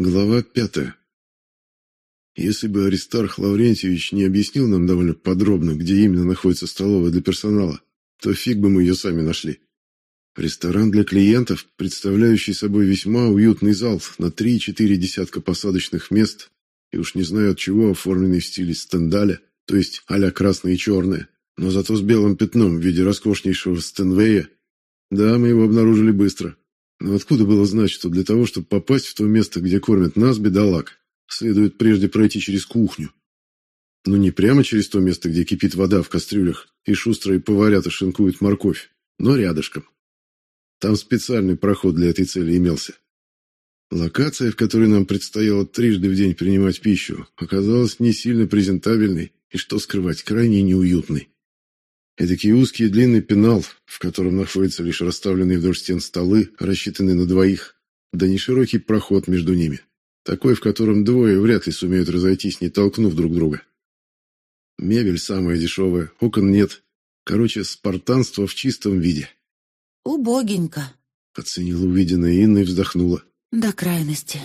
Глава пятая. Если бы Аристарх Лаврентьевич не объяснил нам довольно подробно, где именно находится столовая для персонала, то фиг бы мы ее сами нашли. Ресторан для клиентов, представляющий собой весьма уютный зал на 3-4 десятка посадочных мест, и уж не знаю от чего оформленный в стиле стендаля, то есть а-ля красное и черное, но зато с белым пятном в виде роскошнейшего стенвея. Да, мы его обнаружили быстро. Но откуда было знать, что для того, чтобы попасть в то место, где кормят нас, бедолаг, следует прежде пройти через кухню? Ну, не прямо через то место, где кипит вода в кастрюлях, и шустрые поварята шинкуют морковь, но рядышком. Там специальный проход для этой цели имелся. Локация, в которой нам предстояло трижды в день принимать пищу, оказалась не сильно презентабельной и, что скрывать, крайне неуютной. Эдакий узкий и длинный пенал, в котором находятся лишь расставленные вдоль стен столы, рассчитанные на двоих, да не широкий проход между ними, такой, в котором двое вряд ли сумеют разойтись, не толкнув друг друга. Мебель самая дешевая, окон нет. Короче, спартанство в чистом виде. «Убогенько», — оценила увиденное Инна и вздохнула. «До крайности».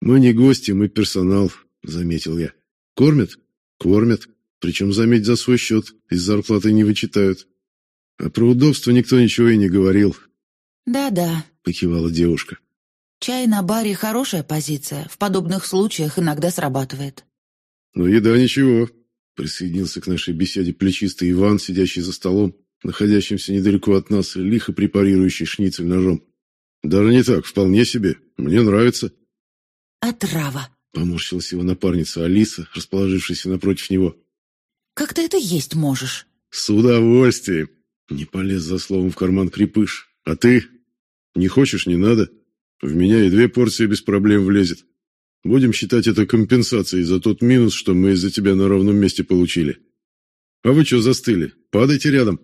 «Мы не гости, мы персонал», — заметил я. «Кормят? Кормят. Причем, заметь, за свой счет, из зарплаты не вычитают. А про удобство никто ничего и не говорил. «Да-да», — покивала девушка. «Чай на баре — хорошая позиция. В подобных случаях иногда срабатывает». «Ну, еда ничего», — присоединился к нашей беседе плечистый Иван, сидящий за столом, находящимся недалеко от нас, лихо препарирующий шницель ножом. «Даже не так, вполне себе. Мне нравится». «Отрава», — поморщилась его напарница Алиса, расположившаяся напротив него. Как ты это есть можешь?» «С удовольствием!» Не полез за словом в карман крепыш. «А ты? Не хочешь, не надо. В меня и две порции без проблем влезет. Будем считать это компенсацией за тот минус, что мы из-за тебя на ровном месте получили. А вы что застыли? Падайте рядом!»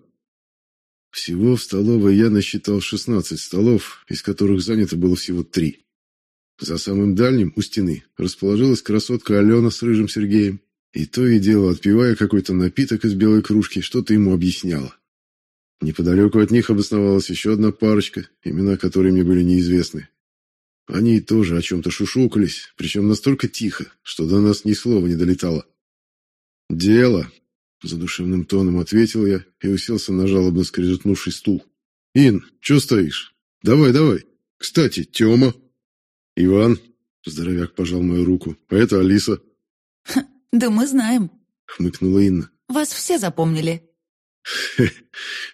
Всего в столовой я насчитал 16 столов, из которых занято было всего три. За самым дальним, у стены, расположилась красотка Алена с рыжим Сергеем, и то и дело, отпивая какой-то напиток из белой кружки, что-то ему объясняла. Неподалеку от них обосновалась еще одна парочка, имена которой мне были неизвестны. Они тоже о чем-то шушукались, причем настолько тихо, что до нас ни слова не долетало. «Дело», — задушевным тоном ответил я и уселся на жалобно скрежетнувший стул. «Ин, что стоишь? Давай, давай. Кстати, Тёма». «Иван», — здоровяк пожал мою руку, — «а это Алиса». «Да мы знаем», — хмыкнула Инна. «Вас все запомнили».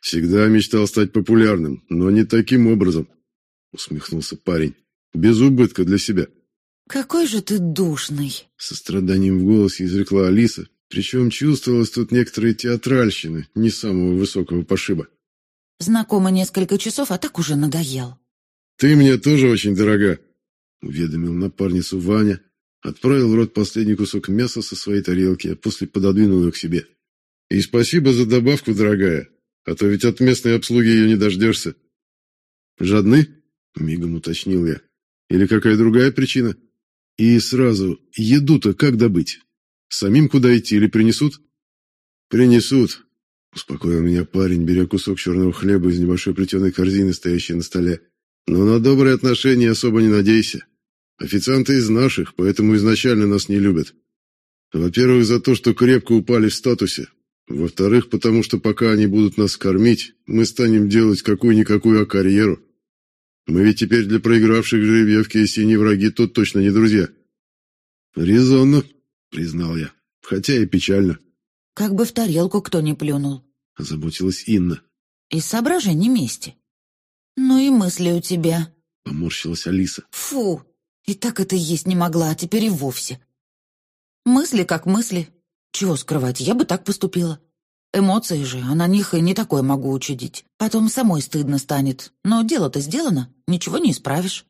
«Всегда мечтал стать популярным, но не таким образом», — усмехнулся парень. «Без убытка для себя». «Какой же ты душный!» Со страданием в голосе изрекла Алиса, причем чувствовалась тут некоторая театральщина, не самого высокого пошиба. «Знакомы несколько часов, а так уже надоел». «Ты мне тоже очень дорога», — уведомил напарницу Ваня, Отправил в рот последний кусок мяса со своей тарелки, а после пододвинул ее к себе. «И спасибо за добавку, дорогая, а то ведь от местной обслуги ее не дождешься». «Жадны?» — мигом уточнил я. «Или какая другая причина?» «И сразу, еду-то как добыть? Самим куда идти или принесут?» «Принесут», — успокоил меня парень, беря кусок черного хлеба из небольшой плетеной корзины, стоящей на столе. «Но на добрые отношения особо не надейся. Официанты из наших, поэтому изначально нас не любят. Во-первых, за то, что крепко упали в статусе. Во-вторых, потому что пока они будут нас кормить, мы станем делать какую-никакую а карьеру. Мы ведь теперь для проигравших жеребьевки и синие враги тут точно не друзья. Резонно, признал я, хотя и печально. Как бы в тарелку кто не плюнул, озаботилась Инна. Из соображений мести. Ну и мысли у тебя, поморщилась Алиса. Фу, и так это есть не могла, а теперь и вовсе. Мысли как мысли. Чего скрывать, я бы так поступила. Эмоции же, а на них и не такое могу учудить. Потом самой стыдно станет. Но дело-то сделано, ничего не исправишь.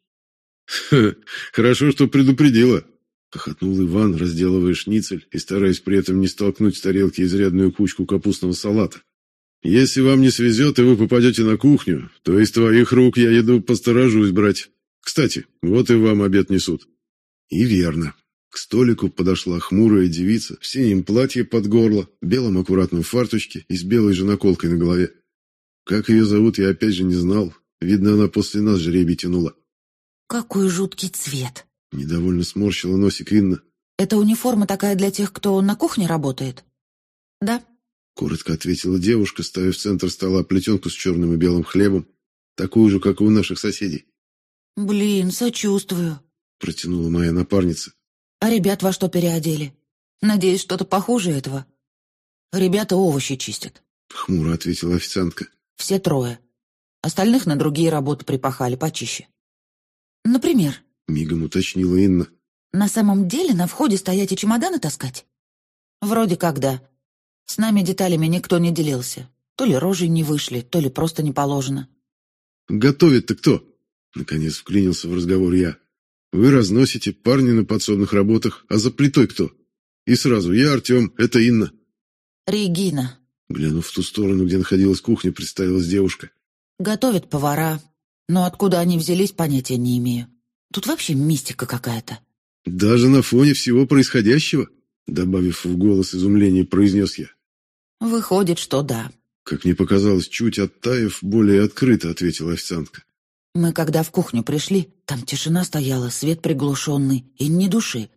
«Хорошо, что предупредила», — хохотнул Иван, разделывая шницель и стараясь при этом не столкнуть с тарелки изрядную кучку капустного салата. «Если вам не свезет, и вы попадете на кухню, то из твоих рук я еду посторожусь брать. Кстати, вот и вам обед несут». И верно. К столику подошла хмурая девица в синем платье под горло, белом аккуратном фарточке и с белой же наколкой на голове. Как ее зовут, я опять же не знал. Видно, она после нас жребий тянула. «Какой жуткий цвет!» Недовольно сморщила носик Инна. «Это униформа такая для тех, кто на кухне работает?» «Да», — коротко ответила девушка, ставя в центр стола плетенку с черным и белым хлебом, такую же, как и у наших соседей. «Блин, сочувствую», — протянула моя напарница. «А ребят во что переодели? Надеюсь, что-то похуже этого?» «Ребята овощи чистят», — хмуро ответила официантка. «Все трое. Остальных на другие работы припахали почище». «Например?» — мигом уточнила Инна. «На самом деле на входе стоять и чемоданы таскать?» «Вроде как да. С нами деталями никто не делился. То ли рожей не вышли, то ли просто не положено». «Готовит-то кто?» Наконец вклинился в разговор я. Вы разносите, парни на подсобных работах, а за плитой кто? И сразу, я Артем, это Инна. Регина. Глянув в ту сторону, где находилась кухня, представилась девушка. Готовят повара. Но откуда они взялись, понятия не имею. Тут вообще мистика какая-то. Даже на фоне всего происходящего, добавив в голос изумление, произнес я. Выходит, что да. Как мне показалось, чуть оттаив, более открыто ответила официантка. Мы, когда в кухню пришли, там тишина стояла, свет приглушенный и ни души.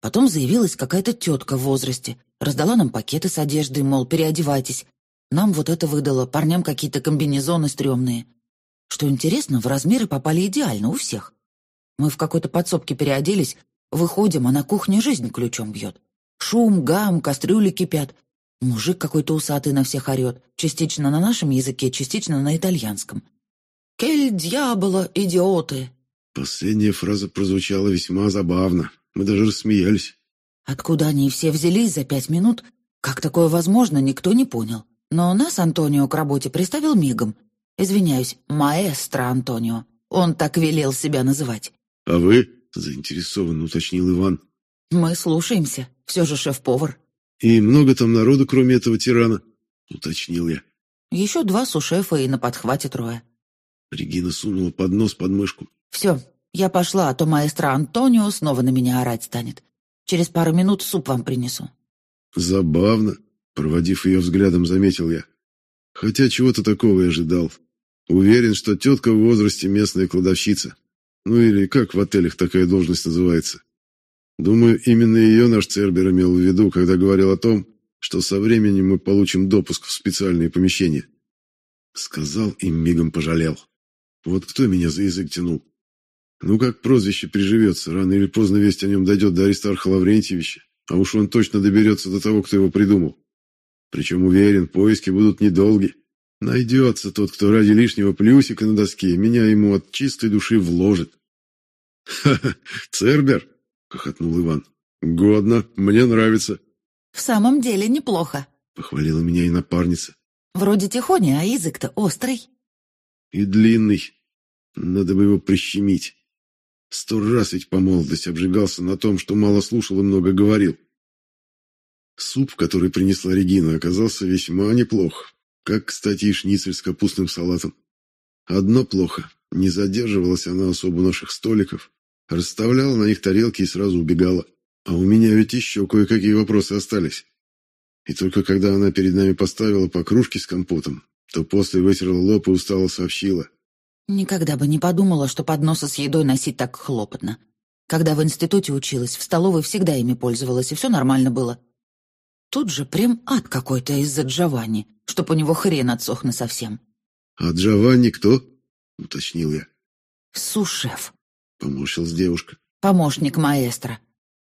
Потом заявилась какая-то тетка в возрасте, раздала нам пакеты с одеждой, мол, переодевайтесь. Нам вот это выдало, парням какие-то комбинезоны стрёмные. Что интересно, в размеры попали идеально у всех. Мы в какой-то подсобке переоделись, выходим, а на кухне жизнь ключом бьет. Шум, гам, кастрюли кипят. Мужик какой-то усатый на всех орет, частично на нашем языке, частично на итальянском. «Кель дьявола, идиоты!» Последняя фраза прозвучала весьма забавно. Мы даже рассмеялись. Откуда они все взялись за пять минут? Как такое возможно, никто не понял. Но нас Антонио к работе приставил мигом. Извиняюсь, маэстро Антонио. Он так велел себя называть. «А вы?» — заинтересованно уточнил Иван. «Мы слушаемся. Все же шеф-повар». «И много там народу, кроме этого тирана?» — уточнил я. «Еще два сушефа и на подхвате трое». Регина сунула поднос под мышку. «Все, я пошла, а то маэстро Антонио снова на меня орать станет. Через пару минут суп вам принесу». «Забавно», — проводив ее взглядом, заметил я. «Хотя чего-то такого и ожидал. Уверен, что тетка в возрасте местная кладовщица. Ну или как в отелях такая должность называется. Думаю, именно ее наш Цербер имел в виду, когда говорил о том, что со временем мы получим допуск в специальные помещения. Сказал и мигом пожалел. Вот кто меня за язык тянул? Ну, как прозвище приживется, рано или поздно весть о нем дойдет до Аристарха Лаврентьевича, а уж он точно доберется до того, кто его придумал. Причем, уверен, поиски будут недолги. Найдется тот, кто ради лишнего плюсика на доске меня ему от чистой души вложит. «Ха-ха, Цербер!» — хохотнул Иван. «Годно, мне нравится». «В самом деле неплохо», — похвалила меня и напарница. «Вроде тихоня, а язык-то острый». «И длинный. Надо бы его прищемить. Сто раз ведь по молодости обжигался на том, что мало слушал и много говорил. Суп, который принесла Регина, оказался весьма неплох, как, кстати, и шницель с капустным салатом. Одно плохо. Не задерживалась она особо наших столиков, расставляла на них тарелки и сразу убегала. А у меня ведь еще кое-какие вопросы остались. И только когда она перед нами поставила по кружке с компотом, то после вытерла лоб и устало сообщила. Никогда бы не подумала, что подносы с едой носить так хлопотно. Когда в институте училась, в столовой всегда ими пользовалась, и все нормально было. Тут же прям ад какой-то из-за Джованни, чтоб у него хрен отсох совсем. «А Джованни кто?» — уточнил я. «Сушеф», — поморщилась девушка. «Помощник маэстро.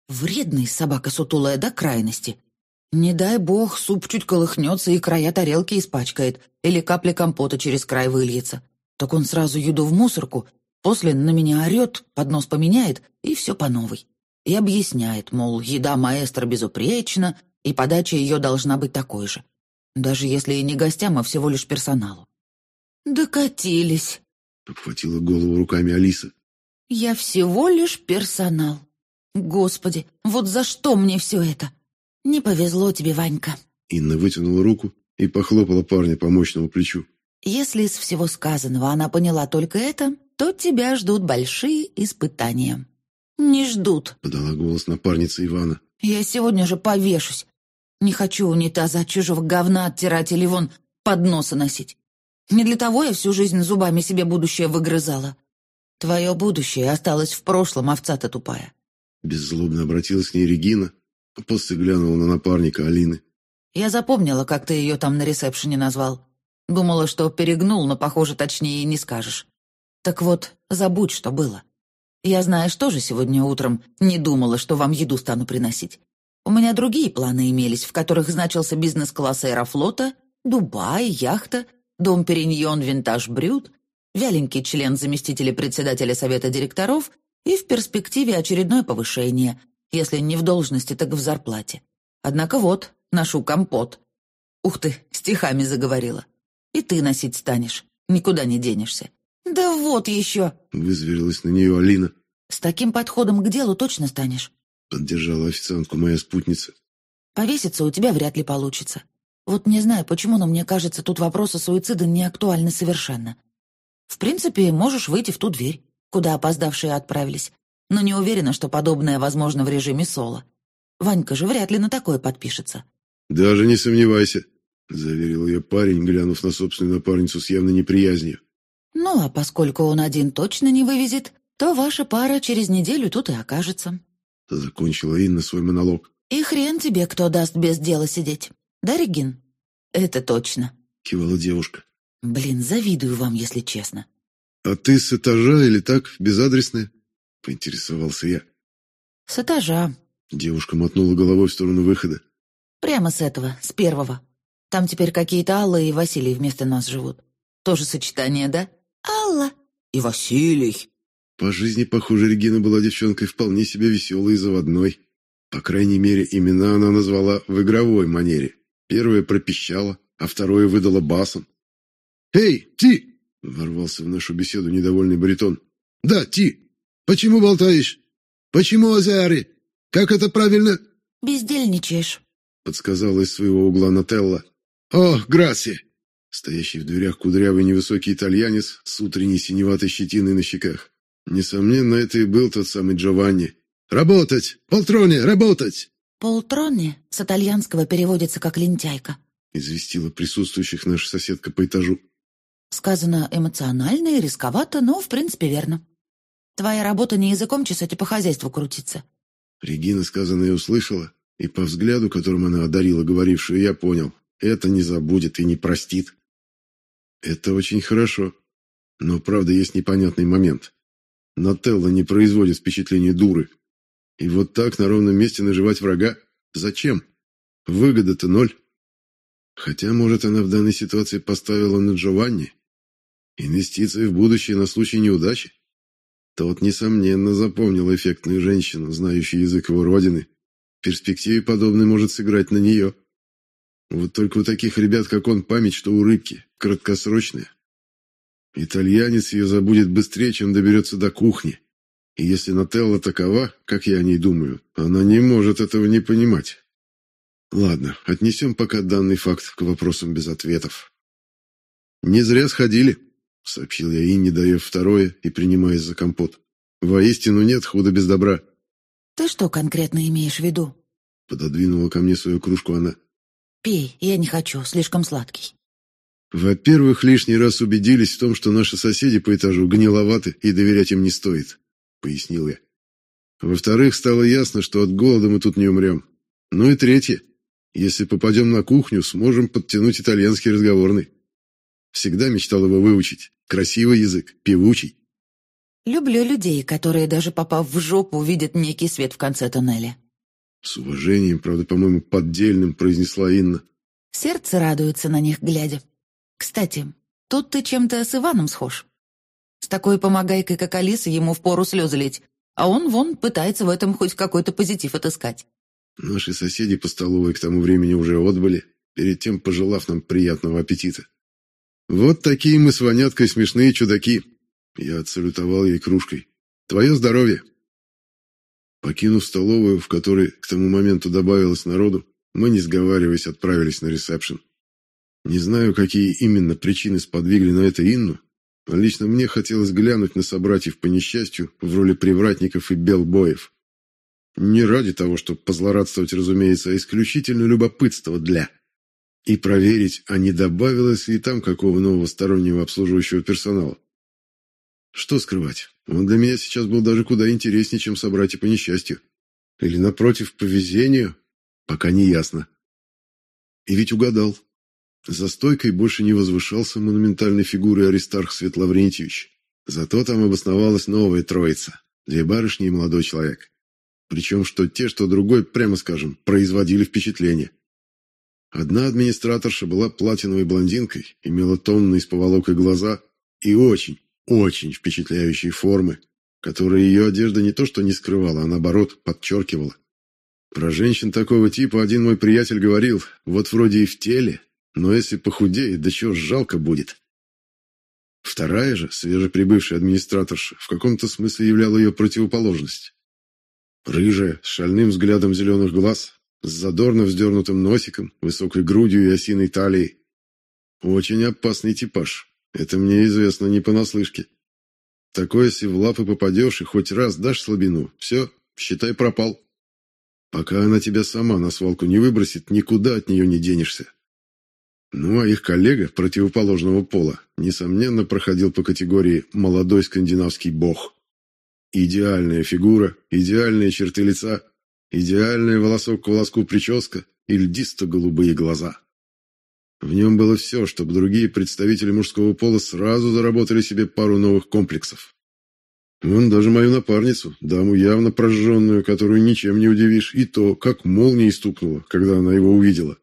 Вредный собака сутулая до крайности. Не дай бог, суп чуть колыхнется и края тарелки испачкает, или капля компота через край выльется. Так он сразу еду в мусорку, после на меня орет, поднос поменяет, и все по новой. И объясняет, мол, еда маэстро безупречна, и подача ее должна быть такой же. Даже если и не гостям, а всего лишь персоналу. «Докатились», — обхватила голову руками Алиса. «Я всего лишь персонал. Господи, вот за что мне все это? Не повезло тебе, Ванька». Инна вытянула руку и похлопала парня по мощному плечу. Если из всего сказанного она поняла только это, то тебя ждут большие испытания». «Не ждут», — подала голос напарница Ивана. «Я сегодня же повешусь. Не хочу унитаза от чужого говна оттирать или вон подносы носить. Не для того я всю жизнь зубами себе будущее выгрызала». Твое будущее осталось в прошлом, овца ты тупая. Беззлобно обратилась к ней Регина, после глянула на напарника Алины. Я запомнила, как ты ее там на ресепшене назвал. Думала, что перегнул, но, похоже, точнее не скажешь. Так вот, забудь, что было. Я, знаешь, тоже сегодня утром не думала, что вам еду стану приносить. У меня другие планы имелись, в которых значился бизнес-класс аэрофлота, Дубай, яхта, дом Периньон Винтаж Брют, вяленький член заместителя председателя совета директоров и в перспективе очередное повышение, если не в должности, так в зарплате. Однако вот, ношу компот. Ух ты, стихами заговорила. И ты носить станешь, никуда не денешься. «Да вот еще!» — вызверилась на нее Алина. «С таким подходом к делу точно станешь?» — поддержала официантку моя спутница. «Повеситься у тебя вряд ли получится. Вот не знаю почему, но мне кажется, тут вопросы суицида не актуальны совершенно. В принципе, можешь выйти в ту дверь, куда опоздавшие отправились, но не уверена, что подобное возможно в режиме соло. Ванька же вряд ли на такое подпишется». «Даже не сомневайся», — заверил ее парень, глянув на собственную напарницу с явной неприязнью. Ну, а поскольку он один точно не вывезет, то ваша пара через неделю тут и окажется. Закончила Инна свой монолог. И хрен тебе, кто даст без дела сидеть. Да, Регин? Это точно. Кивала девушка. Блин, завидую вам, если честно. А ты с этажа или так, безадресная? Поинтересовался я. С этажа. Девушка мотнула головой в сторону выхода. Прямо с этого, с первого. Там теперь какие-то Алла и Василий вместо нас живут. Тоже сочетание, да? Алла и Василий. По жизни, похоже, Регина была девчонкой вполне себе веселой и заводной. По крайней мере, имена она назвала в игровой манере. Первое пропищала, а второе выдала басом. «Эй, Ти!» — ворвался в нашу беседу недовольный баритон. «Да, Ти! Почему болтаешь? Почему Азиари? Как это правильно?» «Бездельничаешь», — подсказала из своего угла Нателла. «О, Грасси! Стоящий в дверях кудрявый невысокий итальянец с утренней синеватой щетиной на щеках. Несомненно, это и был тот самый Джованни. «Работать! Полтрони, работать!» «Полтрони» с итальянского переводится как «лентяйка», — известила присутствующих наша соседка по этажу. Сказано эмоционально и рисковато, но в принципе верно. Твоя работа не языком чесать, а по хозяйству крутиться. Регина сказанное услышала, и по взгляду, которым она одарила говорившую, я понял, это не забудет и не простит. Это очень хорошо. Но, правда, есть непонятный момент. Нателла не производит впечатления дуры. И вот так на ровном месте наживать врага? Зачем? Выгода-то ноль. Хотя, может, она в данной ситуации поставила на Джованни. Инвестиции в будущее на случай неудачи. Тот, несомненно, запомнил эффектную женщину, знающую язык его родины. В перспективе подобный может сыграть на нее. Вот только у таких ребят, как он, память, что у рыбки, краткосрочная. Итальянец ее забудет быстрее, чем доберется до кухни. И если Нателла такова, как я о ней думаю, она не может этого не понимать. Ладно, отнесем пока данный факт к вопросам без ответов. «Не зря сходили», — сообщил я Инне, даев второе и принимаясь за компот. «Воистину нет худа без добра». «Ты что конкретно имеешь в виду?» Пододвинула ко мне свою кружку она. «Пей, я не хочу, слишком сладкий». Во-первых, лишний раз убедились в том, что наши соседи по этажу гниловаты и доверять им не стоит, пояснил я. Во-вторых, стало ясно, что от голода мы тут не умрем. Ну и третье, если попадем на кухню, сможем подтянуть итальянский разговорный. Всегда мечтал его выучить. Красивый язык, певучий. Люблю людей, которые, даже попав в жопу, увидят некий свет в конце туннеля. С уважением, правда, по-моему, поддельным, произнесла Инна. Сердце радуется на них, глядя. Кстати, тут ты чем-то с Иваном схож. С такой помогайкой, как Алиса, ему впору слезы лить, а он, вон, пытается в этом хоть какой-то позитив отыскать. Наши соседи по столовой к тому времени уже отбыли, перед тем пожелав нам приятного аппетита. Вот такие мы с Ваняткой смешные чудаки. Я отсалютовал ей кружкой. Твое здоровье. Покинув столовую, в которой к тому моменту добавилось народу, мы, не сговариваясь, отправились на ресепшн. Не знаю, какие именно причины сподвигли на это Инну, но лично мне хотелось глянуть на собратьев по несчастью в роли привратников и белбоев. Не ради того, чтобы позлорадствовать, разумеется, а исключительно любопытство для. И проверить, а не добавилось ли там какого нового стороннего обслуживающего персонала. Что скрывать, Он для меня сейчас был даже куда интереснее, чем собратья по несчастью. Или, напротив, по везению? Пока не ясно. И ведь угадал. За стойкой больше не возвышался монументальной фигурой Аристарх Свет Лаврентьевич. Зато там обосновалась новая троица. Две барышни и молодой человек. Причем что те, что другой, прямо скажем, производили впечатление. Одна администраторша была платиновой блондинкой, имела томные с поволокой глаза и очень, очень впечатляющие формы, которые ее одежда не то что не скрывала, а наоборот подчеркивала. Про женщин такого типа один мой приятель говорил, вот вроде и в теле, но если похудеет, да чего жалко будет. Вторая же, свежеприбывшая администраторша, в каком-то смысле являла ее противоположность. Рыжая, с шальным взглядом зеленых глаз, с задорно вздернутым носиком, высокой грудью и осиной талией. Очень опасный типаж. Это мне известно не понаслышке. Такое, если в лапы попадешь и хоть раз дашь слабину, все, считай, пропал. Пока она тебя сама на свалку не выбросит, никуда от нее не денешься. Ну, а их коллега противоположного пола, несомненно, проходил по категории «молодой скандинавский бог». Идеальная фигура, идеальные черты лица, идеальная волосок к волоску прическа и льдисто-голубые глаза. В нем было все, чтобы другие представители мужского пола сразу заработали себе пару новых комплексов. Вон даже мою напарницу, даму явно прожженную, которую ничем не удивишь, и то, как молнией стукнула, когда она его увидела.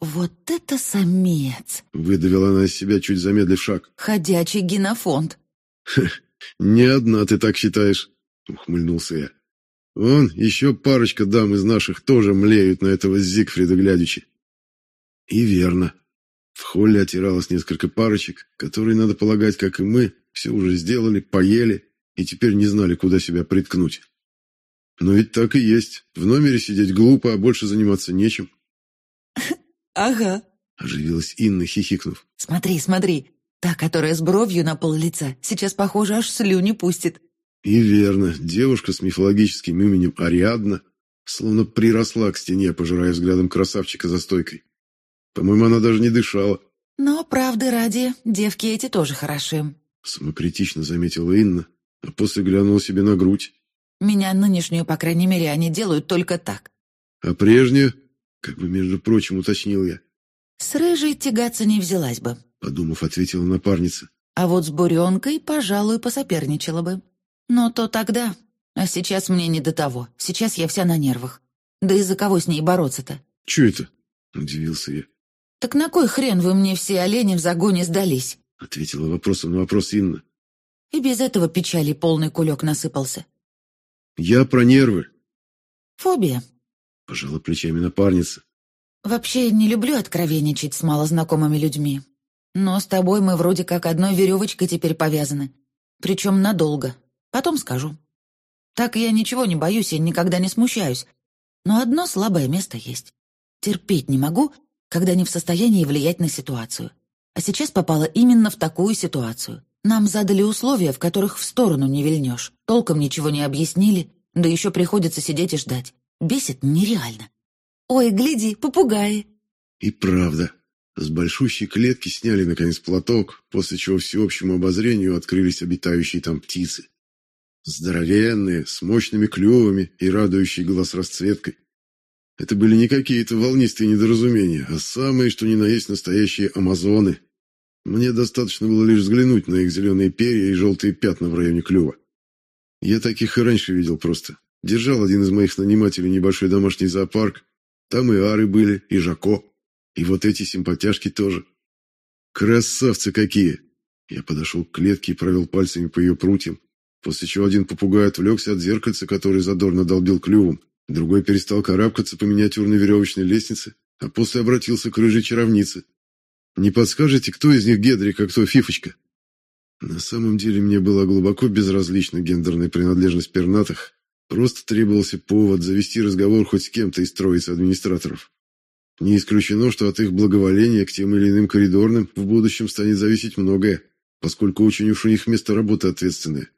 «Вот это самец!» — выдавила она из себя, чуть замедлив шаг. «Ходячий генофонд!» «Не одна ты так считаешь», — ухмыльнулся я. «Вон, еще парочка дам из наших тоже млеют на этого Зигфрида глядячи». И верно. В холле отиралось несколько парочек, которые, надо полагать, как и мы, все уже сделали, поели и теперь не знали, куда себя приткнуть. Но ведь так и есть. В номере сидеть глупо, а больше заниматься нечем. «Ага», — оживилась Инна, хихикнув. «Смотри, смотри, та, которая с бровью на пол лица, сейчас, похоже, аж слюни пустит». И верно, девушка с мифологическим именем Ариадна словно приросла к стене, пожирая взглядом красавчика за стойкой. По-моему, она даже не дышала. «Но, правды ради, девки эти тоже хороши», — самокритично заметила Инна, а после глянула себе на грудь. «Меня нынешнюю, по крайней мере, они делают только так». «А прежнюю?» — как бы, между прочим, уточнил я. «С рыжей тягаться не взялась бы», — подумав, ответила напарница. «А вот с буренкой, пожалуй, посоперничала бы. Но то тогда. А сейчас мне не до того. Сейчас я вся на нервах. Да из-за кого с ней бороться-то?» «Чё это?» — удивился я. «Так на кой хрен вы мне все олени в загоне сдались?» — ответила вопросом на вопрос Инна. И без этого печали полный кулек насыпался. «Я про нервы». «Фобия», — пожала плечами напарница. «Вообще не люблю откровенничать с малознакомыми людьми. Но с тобой мы вроде как одной веревочкой теперь повязаны. Причем надолго. Потом скажу. Так я ничего не боюсь и никогда не смущаюсь. Но одно слабое место есть. Терпеть не могу, когда не в состоянии влиять на ситуацию. А сейчас попала именно в такую ситуацию. Нам задали условия, в которых в сторону не вильнешь. Толком ничего не объяснили, да еще приходится сидеть и ждать. Бесит нереально. Ой, гляди, попугаи. И правда. С большущей клетки сняли, наконец, платок, после чего всеобщему обозрению открылись обитающие там птицы. Здоровенные, с мощными клювами и радующие глаз расцветкой. Это были не какие-то волнистые недоразумения, а самые, что ни на есть, настоящие амазоны, мне достаточно было лишь взглянуть на их зеленые перья и желтые пятна в районе клюва. Я таких и раньше видел просто. Держал один из моих нанимателей небольшой домашний зоопарк. Там и ары были, и жако. И вот эти симпатяшки тоже. Красавцы какие! Я подошел к клетке и провел пальцами по ее прутьям, после чего один попугай отвлекся от зеркальца, который задорно долбил клювом, другой перестал карабкаться по миниатюрной веревочной лестнице, а после обратился к рыжей чаровнице. Не подскажете, кто из них Гедрик, а кто Фифочка? На самом деле мне была глубоко безразлична гендерная принадлежность пернатых. Просто требовался повод завести разговор хоть с кем-то из троицы администраторов. Не исключено, что от их благоволения к тем или иным коридорным в будущем станет зависеть многое, поскольку очень уж у них место работы ответственное.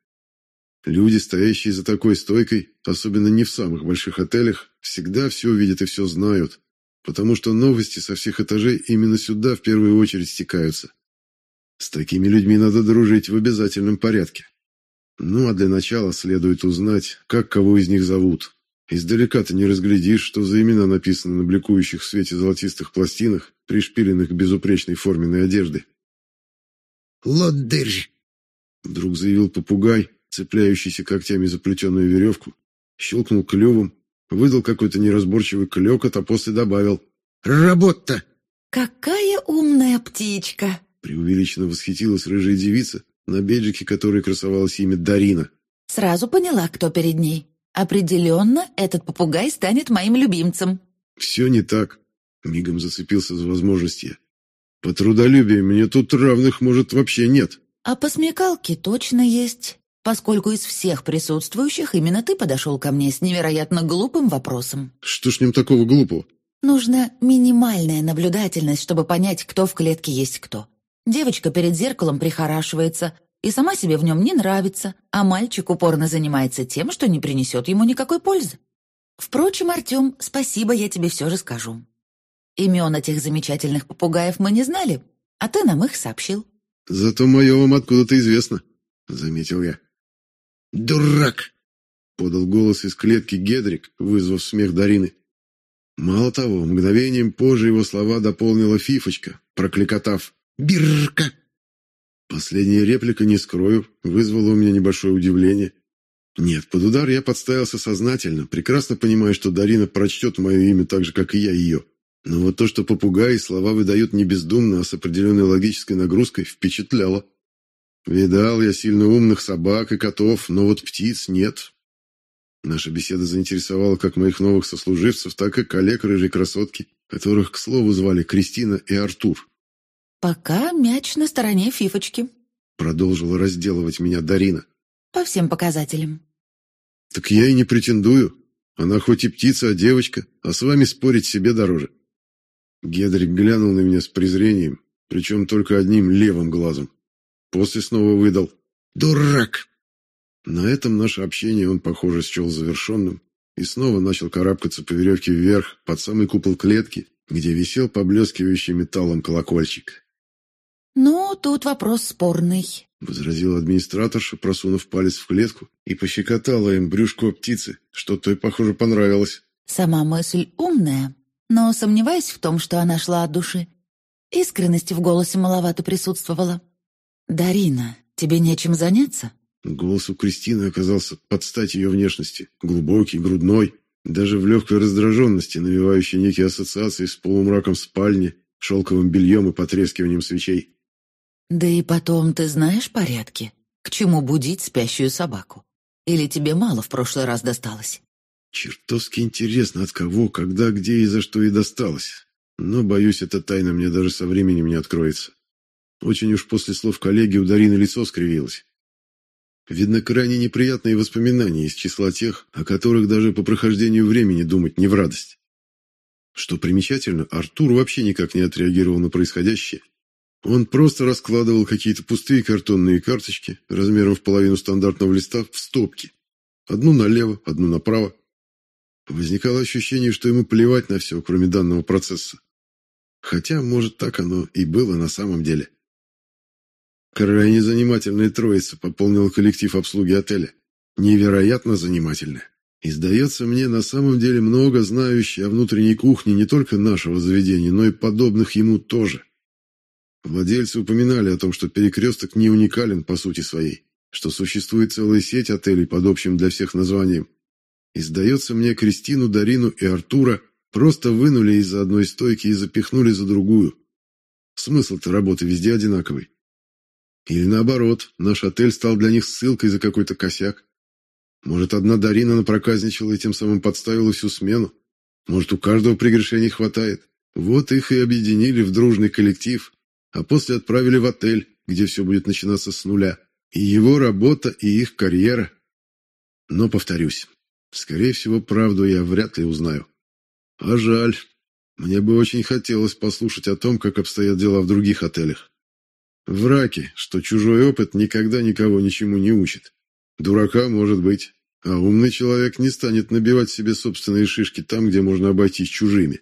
Люди, стоящие за такой стойкой, особенно не в самых больших отелях, всегда все видят и все знают, потому что новости со всех этажей именно сюда в первую очередь стекаются. С такими людьми надо дружить в обязательном порядке. Ну, а для начала следует узнать, как кого из них зовут. Издалека-то не разглядишь, что за имена написаны на бликующих в свете золотистых пластинах, пришпиленных к безупречной форменной одежды. «Лодырь!» Вдруг заявил попугай, цепляющийся когтями за плетеную веревку, щелкнул клювом, выдал какой-то неразборчивый клекот, а после добавил «Работа!» «Какая умная птичка!» преувеличенно восхитилась рыжая девица, на беджике которой красовалось имя Дарина. Сразу поняла, кто перед ней. Определенно, этот попугай станет моим любимцем. «Все не так», — мигом зацепился за возможность я. «По трудолюбию мне тут равных, может, вообще нет». А по смекалке точно есть, поскольку из всех присутствующих именно ты подошел ко мне с невероятно глупым вопросом. Что ж в нем такого глупого? Нужна минимальная наблюдательность, чтобы понять, кто в клетке есть кто. Девочка перед зеркалом прихорашивается и сама себе в нем не нравится, а мальчик упорно занимается тем, что не принесет ему никакой пользы. Впрочем, Артем, спасибо я тебе все же скажу. Имен этих замечательных попугаев мы не знали, а ты нам их сообщил. «Зато мое вам откуда-то известно», — заметил я. «Дурак!» — подал голос из клетки Гедрик, вызвав смех Дарины. Мало того, мгновением позже его слова дополнила Фифочка, прокликотав «Бирка!». Последняя реплика, не скрою, вызвала у меня небольшое удивление. Нет, под удар я подставился сознательно, прекрасно понимая, что Дарина прочтет мое имя так же, как и я ее. Но вот то, что попугаи слова выдают не бездумно, а с определенной логической нагрузкой, впечатляло. Видал я сильно умных собак и котов, но вот птиц нет. Наша беседа заинтересовала как моих новых сослуживцев, так и коллег рыжей красотки, которых, к слову, звали Кристина и Артур. «Пока мяч на стороне Фифочки», — продолжила разделывать меня Дарина. «По всем показателям». «Так я и не претендую. Она хоть и птица, а девочка, а с вами спорить себе дороже». Гедрик глянул на меня с презрением, причем только одним левым глазом. После снова выдал «Дурак!». На этом наше общение он, похоже, счел завершенным и снова начал карабкаться по веревке вверх, под самый купол клетки, где висел поблескивающий металлом колокольчик. «Ну, тут вопрос спорный», — возразил администраторша, просунув палец в клетку, и пощекотала им брюшко птицы, что той, похоже, понравилось. «Сама мысль умная, но сомневаюсь в том, что она шла от души. Искренности в голосе маловато присутствовала. «Дарина, тебе нечем заняться?» Голос у Кристины оказался под стать ее внешности, глубокий, грудной, даже в легкой раздраженности, навевающей некие ассоциации с полумраком спальни, шелковым бельем и потрескиванием свечей. «Да и потом, ты знаешь порядки? К чему будить спящую собаку? Или тебе мало в прошлый раз досталось?» Чертовски интересно, от кого, когда, где и за что и досталось. Но, боюсь, эта тайна мне даже со временем не откроется. Очень уж после слов коллеги у Дарины лицо скривилось. Видно, крайне неприятные воспоминания из числа тех, о которых даже по прохождению времени думать не в радость. Что примечательно, Артур вообще никак не отреагировал на происходящее. Он просто раскладывал какие-то пустые картонные карточки размером в половину стандартного листа в стопки. Одну налево, одну направо. Возникало ощущение, что ему плевать на все, кроме данного процесса. Хотя, может, так оно и было на самом деле. Крайне занимательная троица пополнила коллектив обслуги отеля. Невероятно занимательная. И сдается мне на самом деле много знающей о внутренней кухне не только нашего заведения, но и подобных ему тоже. Владельцы упоминали о том, что перекресток не уникален по сути своей, что существует целая сеть отелей под общим для всех названием, и, сдается мне, Кристину, Дарину и Артура просто вынули из-за одной стойки и запихнули за другую. Смысл-то работы везде одинаковый. Или наоборот, наш отель стал для них ссылкой за какой-то косяк. Может, одна Дарина напроказничала и тем самым подставила всю смену. Может, у каждого прегрешений хватает. Вот их и объединили в дружный коллектив, а после отправили в отель, где все будет начинаться с нуля. И его работа, и их карьера. Но, повторюсь, Скорее всего, правду я вряд ли узнаю. А жаль. Мне бы очень хотелось послушать о том, как обстоят дела в других отелях. Враки, что чужой опыт никогда никого ничему не учит. Дурака может быть, а умный человек не станет набивать себе собственные шишки там, где можно обойтись чужими.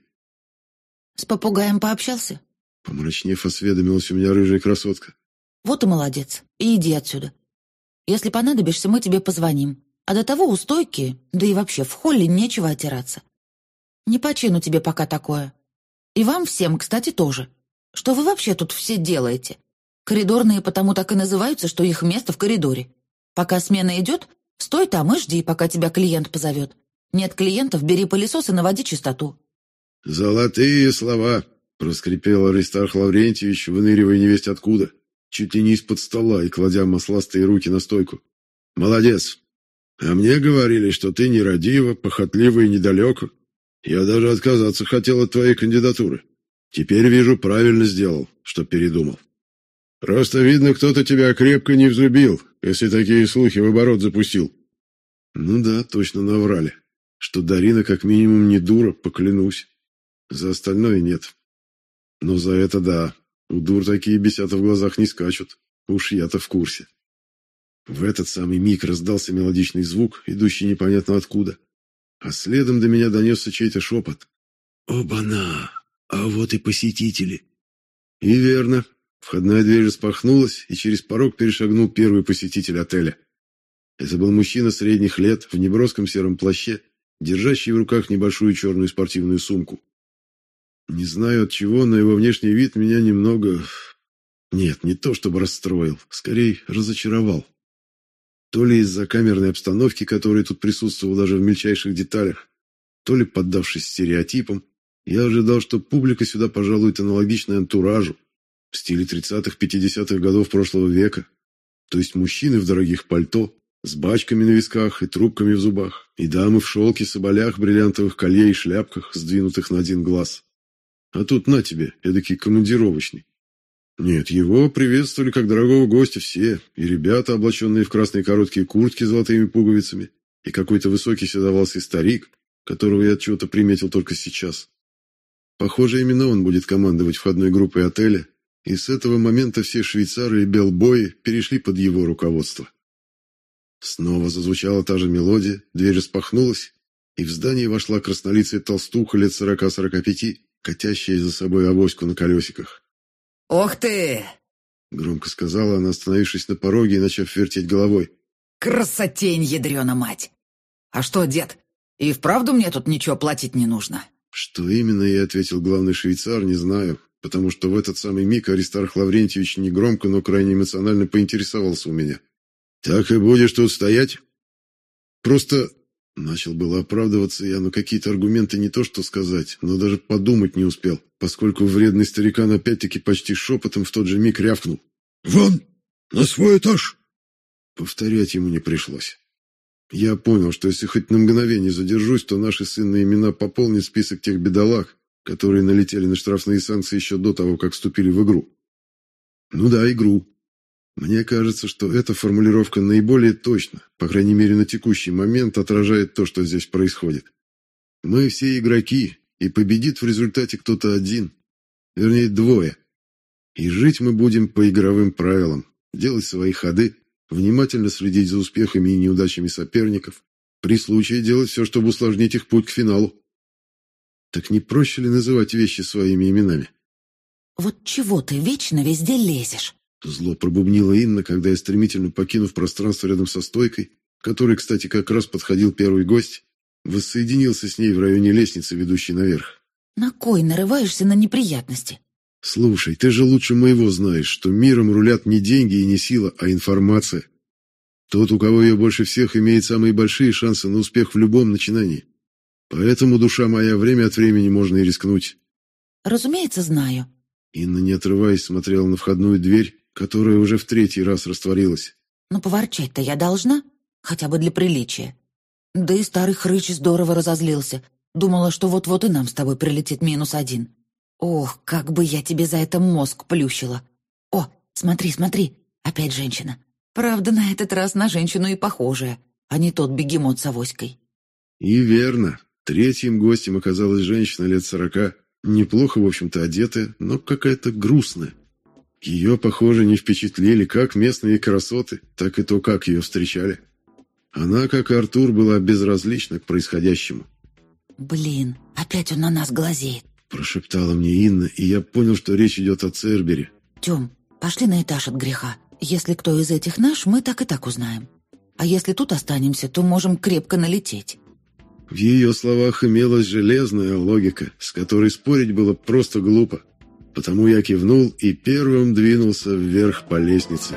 «С попугаем пообщался?» Помрачнев осведомилась у меня рыжая красотка. «Вот и молодец. И иди отсюда». Если понадобишься, мы тебе позвоним. А до того у стойки, да и вообще в холле нечего отираться. Не почину тебе пока такое. И вам всем, кстати, тоже. Что вы вообще тут все делаете? Коридорные потому так и называются, что их место в коридоре. Пока смена идет, стой там и жди, пока тебя клиент позовет. Нет клиентов, бери пылесос и наводи чистоту». «Золотые слова!» — проскрипел Аристарх Лаврентьевич, выныривая невесть откуда, чуть ли не из-под стола и кладя масластые руки на стойку. «Молодец! А мне говорили, что ты нерадива, похотлива и недалеко. Я даже отказаться хотел от твоей кандидатуры. Теперь вижу, правильно сделал, что передумал. Просто видно, кто-то тебя крепко не взлюбил, если такие слухи в оборот запустил. Ну да, точно наврали. Что Дарина как минимум не дура, поклянусь. За остальное нет. Но за это да. У дур такие бесята в глазах не скачут. Уж я-то в курсе. В этот самый миг раздался мелодичный звук, идущий непонятно откуда. А следом до меня донесся чей-то шепот. «Оба-на! А вот и посетители!» И верно. Входная дверь распахнулась, и через порог перешагнул первый посетитель отеля. Это был мужчина средних лет в неброском сером плаще, держащий в руках небольшую черную спортивную сумку. Не знаю от чего, но его внешний вид меня немного... Нет, не то чтобы расстроил, скорее разочаровал. То ли из-за камерной обстановки, которая тут присутствовала даже в мельчайших деталях, то ли поддавшись стереотипам, я ожидал, что публика сюда пожалует аналогичной антуражу в стиле 30-50-х годов прошлого века. То есть мужчины в дорогих пальто, с бачками на висках и трубками в зубах, и дамы в шелке, соболях, бриллиантовых колье и шляпках, сдвинутых на один глаз. А тут на тебе, эдакий командировочный. Нет, его приветствовали как дорогого гостя все, и ребята, облаченные в красные короткие куртки с золотыми пуговицами, и какой-то высокий седовласый старик, которого я чего-то приметил только сейчас. Похоже, именно он будет командовать входной группой отеля, и с этого момента все швейцары и белбои перешли под его руководство. Снова зазвучала та же мелодия, дверь распахнулась, и в здание вошла краснолицая толстуха лет сорока-сорока пяти, катящая за собой авоську на колесиках. «Ух ты!» — громко сказала она, остановившись на пороге и начав вертеть головой. «Красотень, ядрена мать! А что, дед, и вправду мне тут ничего платить не нужно?» Что именно ей ответил главный швейцар, не знаю, потому что в этот самый миг Аристарх Лаврентьевич негромко, но крайне эмоционально поинтересовался у меня. «Так и будешь тут стоять?» «Просто Начал было оправдываться я, но какие-то аргументы не то что сказать, но даже подумать не успел, поскольку вредный старикан опять-таки почти шепотом в тот же миг рявкнул. «Вон! На свой этаж!» Повторять ему не пришлось. Я понял, что если хоть на мгновение задержусь, то наши сынные имена пополнят список тех бедолаг, которые налетели на штрафные санкции еще до того, как вступили в игру. Ну да, игру. Мне кажется, что эта формулировка наиболее точно, по крайней мере на текущий момент, отражает то, что здесь происходит. Мы все игроки, и победит в результате кто-то один, вернее двое. И жить мы будем по игровым правилам, делать свои ходы, внимательно следить за успехами и неудачами соперников, при случае делать все, чтобы усложнить их путь к финалу. Так не проще ли называть вещи своими именами? «Вот чего ты вечно везде лезешь?» Зло пробубнила Инна, когда я, стремительно покинув пространство рядом со стойкой, к которой, кстати, как раз подходил первый гость, воссоединился с ней в районе лестницы, ведущей наверх. «На кой нарываешься на неприятности?» «Слушай, ты же лучше моего знаешь, что миром рулят не деньги и не сила, а информация. Тот, у кого ее больше всех, имеет самые большие шансы на успех в любом начинании. Поэтому, душа моя, время от времени можно и рискнуть». «Разумеется, знаю». Инна, не отрываясь, смотрела на входную дверь, которая уже в третий раз растворилась. «Ну, поворчать-то я должна, хотя бы для приличия. Да и старый хрыч здорово разозлился. Думала, что вот-вот и нам с тобой прилетит минус один. Ох, как бы я тебе за это мозг плющила. О, смотри, смотри, опять женщина. Правда, на этот раз на женщину и похожая, а не тот бегемот с авоськой». И верно. Третьим гостем оказалась женщина лет сорока, неплохо, в общем-то, одетая, но какая-то грустная. Ее, похоже, не впечатлили как местные красоты, так и то, как ее встречали. Она, как и Артур, была безразлична к происходящему. «Блин, опять он на нас глазеет», – прошептала мне Инна, и я понял, что речь идет о Цербере. «Тем, пошли на этаж от греха. Если кто из этих наш, мы так и так узнаем. А если тут останемся, то можем крепко налететь. В ее словах имелась железная логика, с которой спорить было просто глупо. Потому я кивнул и первым двинулся вверх по лестнице.